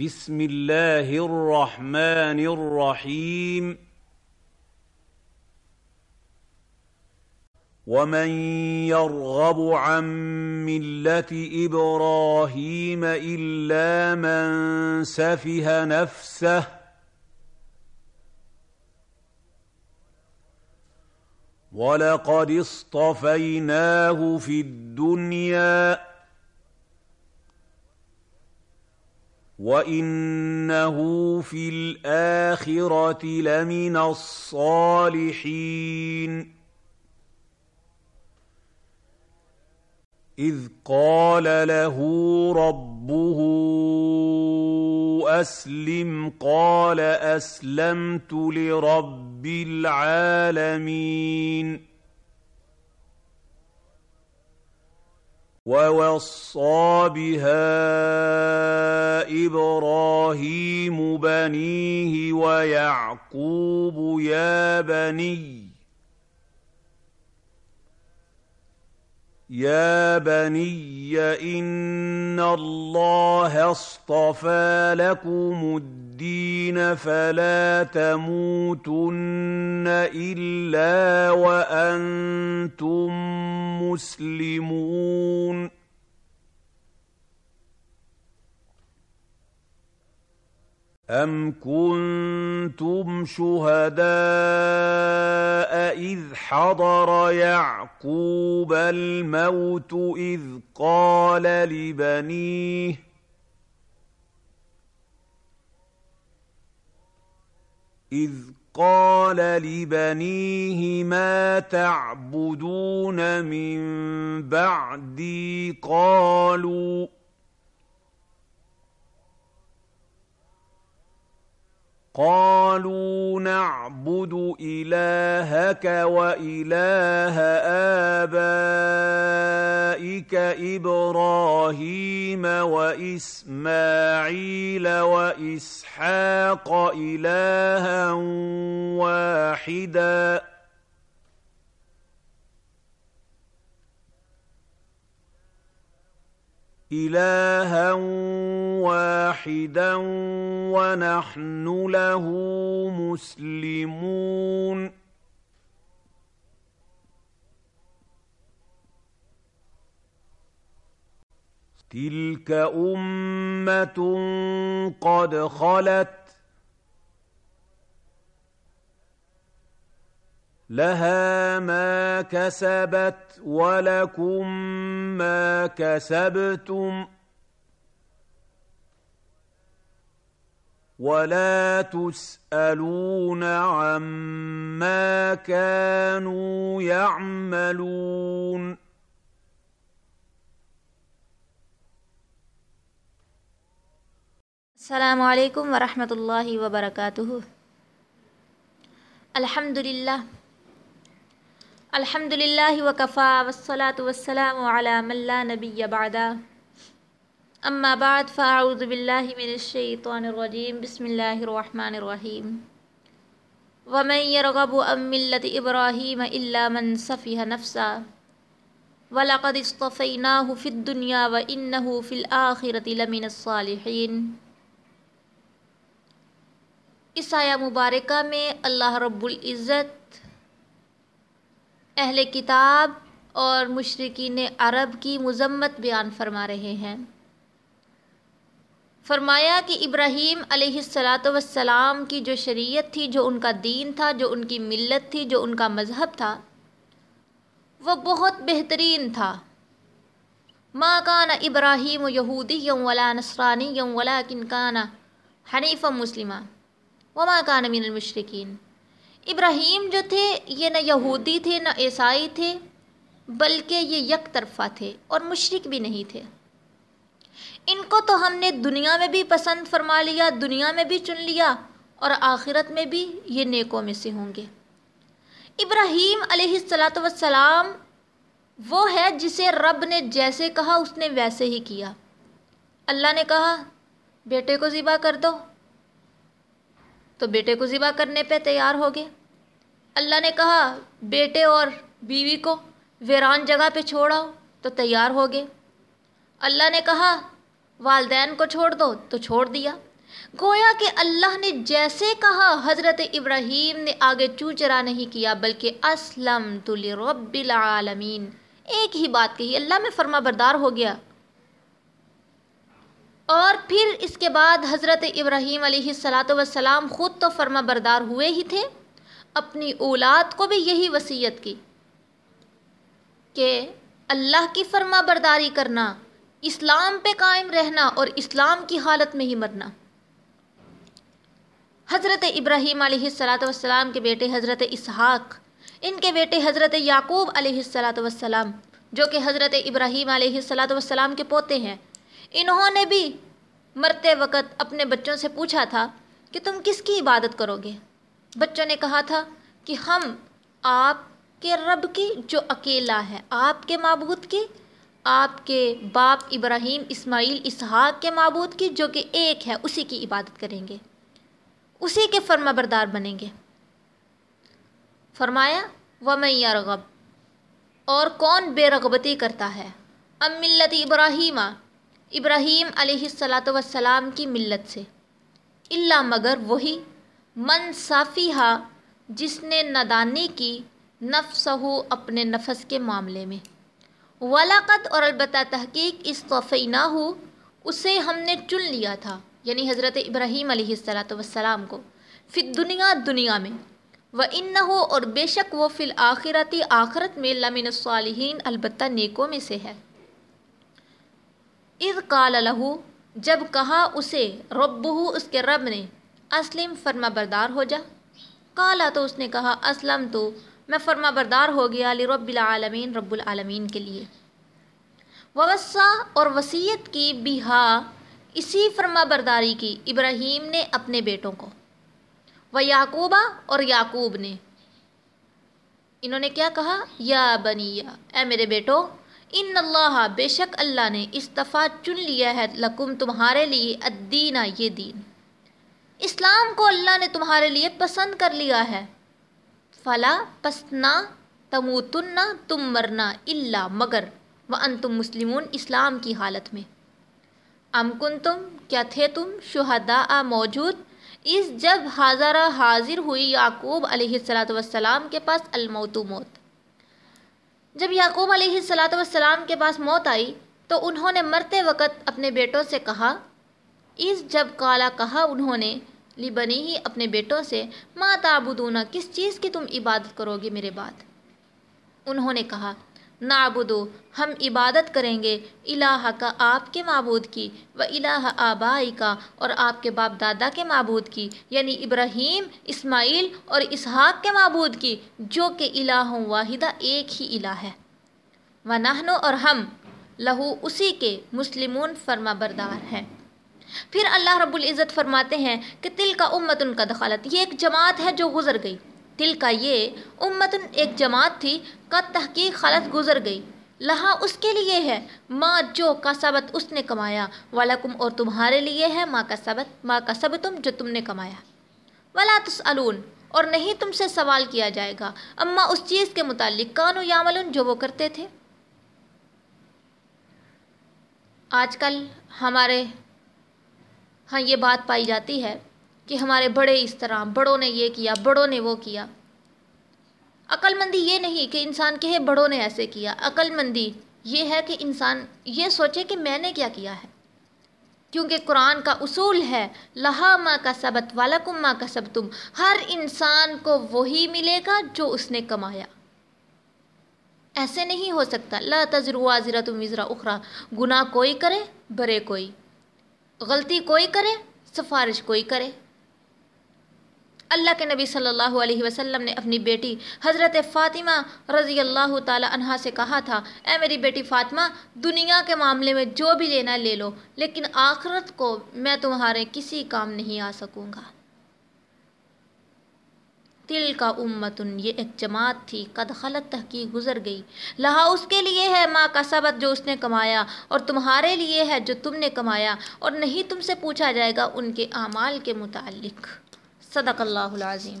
بسم الله الرحمن الرحيم ومن يرغب عن مله ابراهيم الا من سفه نفسه ولقد اصطفيناه في الدنيا وانه في الاخره لمن الصالحين اذ قال له ربه اسلم قال اسلمت لرب العالمين ووصى بها ابراهيم بنيه ويعقوب يا بني يا بني ان الله اصطفى لكم الدين فلا تموتن الا وانتم مسلمون أَمْ كُنتُمْ شُهَدَاءَ إِذْ حَضَرَ يَعْقُوبَ الْمَوْتُ إِذْ قَالَ لِبَنِيهِ إِذْ قَالَ لِبَنِيهِ مَا تَعْبُدُونَ مِن بَعْدِي قَالُوا قالوا نعبد الهك واله ابائك ابراهيم واسماعيل واسحاق الها واحدا الها واحدا ونحن له مسلمون تلك امه قد خلت لها ما كسبت ولكم ما كسبتم ولا تسالون عما كانوا يعملون السلام علیکم ورحمۃ اللہ وبرکاتہ الحمد للہ الحمد للہ وکفا وسلاۃ وسلام علام اللہ نبی بعد اما بعد فاعوذ باللہ من الشیطان الرجیم. بسم اللہ الرحمن الرحیم. ومن يرغب عن ملة ابراہیم الا من صفح نفسا. ولقد اصطفیناہ فی الدنیا وانہ فی الآخرة لمن الصالحین. اس آیا مبارکہ میں اللہ رب العزت اہل کتاب اور مشرقین عرب کی مذمت بیان فرما رہے ہیں۔ فرمایا کہ ابراہیم علیہ السلاۃ وسلام کی جو شریعت تھی، جو ان کا دین تھا، جو ان کی ملت تھی، جو ان کا مذہب تھا، وہ بہت بہترین تھا۔ ماں کانا ابراہیم یہودی یوم ولا نسرانی یوم ولا کن کانا حنیف مسلمہ وما کان من المشرقین ابراہیم جو تھے، یہ نہ یہودی تھے، نہ عیسائی تھے، بلکہ یہ یک طرفہ تھے اور مشرق بھی نہیں تھے۔ ان کو تو ہم نے دنیا میں بھی پسند فرما لیا، دنیا میں بھی چن لیا اور آخرت میں بھی یہ نیکوں میں سے ہوں گے۔ ابراہیم علیہ السلاۃ وسلام وہ ہے جسے رب نے جیسے کہا، اس نے ویسے ہی کیا۔ اللہ نے کہا، بیٹے کو ذبح کر دو۔ تو بیٹے کو ذبح کرنے پہ تیار ہو گئے اللہ نے کہا، بیٹے اور بیوی کو ویران جگہ پہ چھوڑاؤ تو تیار ہو گئے۔ اللہ نے کہا، والدین کو چھوڑ دو، تو چھوڑ دیا۔ گویا کہ اللہ نے جیسے کہا، حضرت ابراہیم نے آگے چوچرا نہیں کیا، بلکہ اسلم تلی رب العالمین۔ ایک ہی بات کہی، اللہ میں فرما بردار ہو گیا۔ پھر اس کے بعد حضرت ابراہیم علیہ السلاۃ وسلام خود تو فرما بردار ہوئے ہی تھے۔ اپنی اولاد کو بھی یہی وصیت کی کہ اللہ کی فرما برداری کرنا، اسلام پہ قائم رہنا اور اسلام کی حالت میں ہی مرنا۔ حضرت ابراہیم علیہ السلاۃ والسلام کے بیٹے حضرت اسحاق، ان کے بیٹے حضرت یعقوب علیہ السلاۃ والسلام، جو کہ حضرت ابراہیم علیہ السلاۃ والسلام کے پوتے ہیں، انہوں نے بھی مرتے وقت اپنے بچوں سے پوچھا تھا کہ تم کس کی عبادت کرو گے؟ بچوں نے کہا تھا کہ ہم آپ کے رب کی جو اکیلا ہے، آپ کے معبود کی، آپ کے باپ ابراہیم، اسماعیل، اسحاق کے معبود کی جو کہ ایک ہے، اسی کی عبادت کریں گے۔ اسی کے فرما بردار بنیں گے۔ فرمایا و میں یرغب اور کون بے رغبتی کرتا ہے؟ ام ملت ابراہیم ابراہیم علیہ السلاۃ وسلام کی ملت سے۔ اللہ مگر وہی من صافیہ جس نے ندانی کی نفس ہو اپنے نفس کے معاملے میں۔ ولاقت اور البتہ تحقیق اس توفینہ ہو اسے ہم نے چن لیا تھا یعنی حضرت ابراہیم علیہ السلاۃ وسلام کو، فی دنیا دنیا میں۔ و ان ہو اور بے شک وہ فی الآخرتی آخرت میں لمن الصالحین البتہ نیکوں میں سے ہے۔ اذ قال لہو، جب کہا اسے رب اس کے رب نے، اسلم فرما بردار ہو جا۔ کالا تو اس نے کہا، اسلم تو، میں فرما بردار ہو گیا علی رب العالمین رب العالمین کے لیے۔ وسا اور وصیت کی بہا اسی فرما برداری کی ابراہیم نے اپنے بیٹوں کو۔ و یعقوبہ اور یعقوب نے۔ انہوں نے کیا کہا؟ یا بنی یا اے میرے بیٹو ان اللہ بے شک اللہ نے استفا چن لیا ہے لکم تمہارے لیے ادینہ یہ دین۔ اسلام کو اللہ نے تمہارے لیے پسند کر لیا ہے۔ فلا پسنا تموتن تم مرنا اللہ مگر و ان تم مسلمون اسلام کی حالت میں۔ ام کن تم کیا تھے تم؟ شہدا موجود۔ اس جب حاضرہ حاضر ہوئی یعقوب علیہ السلاۃ والسلام کے پاس الموت موت۔ جب یعقوب علیہ صلاۃ والسلام کے پاس موت آئی تو انہوں نے مرتے وقت اپنے بیٹوں سے کہا، اس جب کالا کہا انہوں نے لی بنی ہی اپنے بیٹوں سے ماں تعبدون، کس چیز کی تم عبادت کرو گے میرے بعد؟ انہوں نے کہا نابدو ہم عبادت کریں گے، الہ کا آپ کے معبود کی، و الہ آبائی کا، اور آپ کے باپ دادا کے معبود کی یعنی ابراہیم، اسماعیل اور اسحاق کے معبود کی، جو کہ الہ واحدہ ایک ہی الہ ہے۔ و نہنو اور ہم، لہو اسی کے مسلمون فرما بردار ہیں۔ پھر اللہ رب العزت فرماتے ہیں کہ تل کا امت ان کا دخالت یہ ایک جماعت ہے جو گزر گئی۔ تل کا یہ امت ایک جماعت تھی کا تحقیق خالت گزر گئی۔ لہا اس کے لیے ہے ماں جو کا سبت اس نے کمایا۔ ولاکم اور تمہارے لیے ہے ماں کا سبت ماں کا سب تم جو تم نے کمایا۔ ولا تسالون اور نہیں تم سے سوال کیا جائے گا۔ اما اس چیز کے متعلق، کانو یاملن جو وہ کرتے تھے۔ آج کل ہمارے ہاں یہ بات پائی جاتی ہے۔ کہ ہمارے بڑے اس طرح، بڑوں نے یہ کیا، بڑوں نے وہ کیا۔ عقل مندی یہ نہیں کہ انسان کہے بڑوں نے ایسے کیا۔ عقل مندی یہ ہے کہ انسان یہ سوچے کہ میں نے کیا کیا ہے۔ کیونکہ قرآن کا اصول ہے، لہا ماں کا سبت والا کم ماں کا سب تم ہر انسان کو وہی ملے گا جو اس نے کمایا۔ ایسے نہیں ہو سکتا۔ لا تجر واضرہ تم وزرا اخرا گناہ کوئی کرے، برے کوئی۔ غلطی کوئی کرے، سفارش کوئی کرے۔ اللہ کے نبی صلی اللہ علیہ وسلم نے اپنی بیٹی حضرت فاطمہ رضی اللہ تعالی عنہ سے کہا تھا، اے میری بیٹی فاطمہ، دنیا کے معاملے میں جو بھی لینا لے لو، لیکن آخرت کو میں تمہارے کسی کام نہیں آ سکوں گا۔ تل کا امتن، یہ ایک جماعت تھی، قد خلط تحقیق گزر گئی۔ لہا اس کے لیے ہے ماں کا سبت جو اس نے کمایا، اور تمہارے لیے ہے جو تم نے کمایا، اور نہیں تم سے پوچھا جائے گا ان کے اعمال کے متعلق۔ صدق اللہ العظیم۔